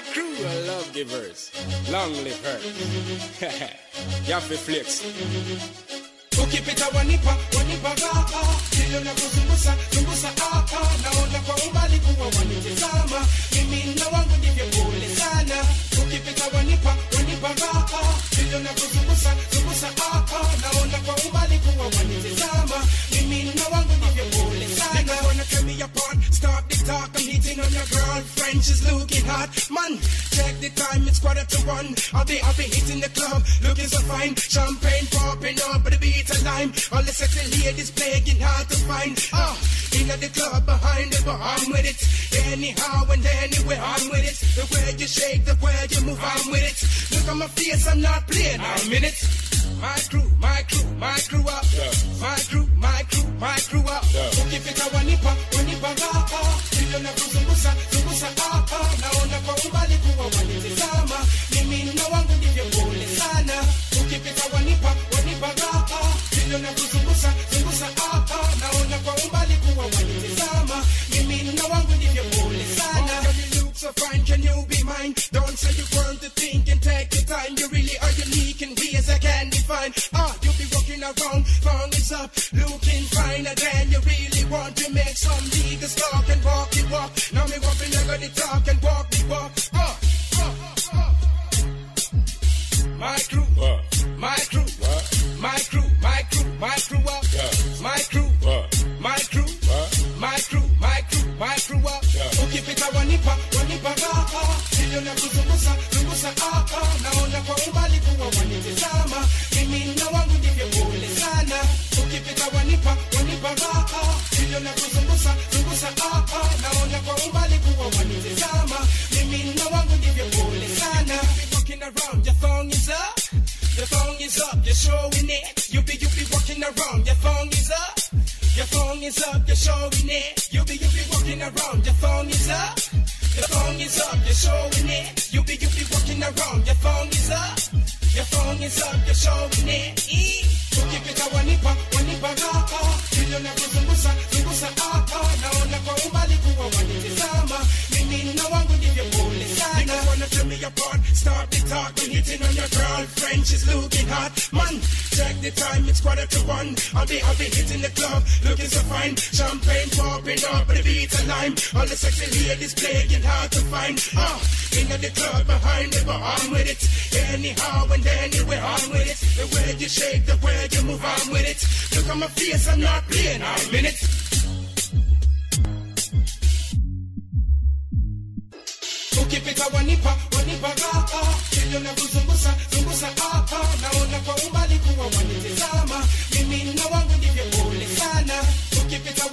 My crew are love givers. Long live her. Yaffy flex. ukipita wanipa wanipa raha ah. hilo na kuzungusa zungusa aha ah. naona oh, kwa umbali hitting on your girlfriend she's looking hot man. Check the time it's quarter to one. I'll be I'll be hitting the club looking so fine. Champagne popping up but the beat a lime. All the sexy ladies playing hard to find. Ah in the club behind it but I'm with it. Anyhow and anywhere I'm with it. The way you shake the way you move I'm with it. Look at my face I'm not playing I'm in it. My crew my crew my crew up. My crew my crew my crew up. Ukifika wanipa wanipa raha want to make some niggas talk and walk the walk now me walking over the talk and walk the walk ah, ah, ah. my crew What? my crew What? my crew my crew my crew up Yeah. my crew What? my crew What? my crew my crew my crew up Yeah. ukipita wanipa wanipa raha hilo na kuzungusa zungusa aha you're showing it you be you be walking around your thong is up your phone is up, you're showing it. You be, you be walking around, your phone is up. Your phone is up, you're showing it. You be, you be walking around, your phone is up. Your phone is up, you're showing it. E. Ukipita wanipa, wanipa raha. Hilo na kuzungusa, zungusa aha. Naona kwa umbali kuwa wanitizama. Mimi na wangu ndivyo pole sana. Niggas wanna tear me apart, start the talk. Hitting on your girlfriend, she's looking hot. Man, check the time, it's quarter to one. I'll be, I'll be hitting the club, looking so fine. Champagne popping up, but the beats a lime. All the sexy ladies playing hard to find. Ah, in the club behind it, but I'm with it. Anyhow and anywhere, I'm with it. The way you shake, the way you move, I'm with it. Look at my face, I'm not playing, I'm in it. ukipita wanipa wanipa raha hilo na kuzungusa zungusa aha naona kwa umbali kuwa wanitizama mimi na wangu ndivyo pole sana. Ukipita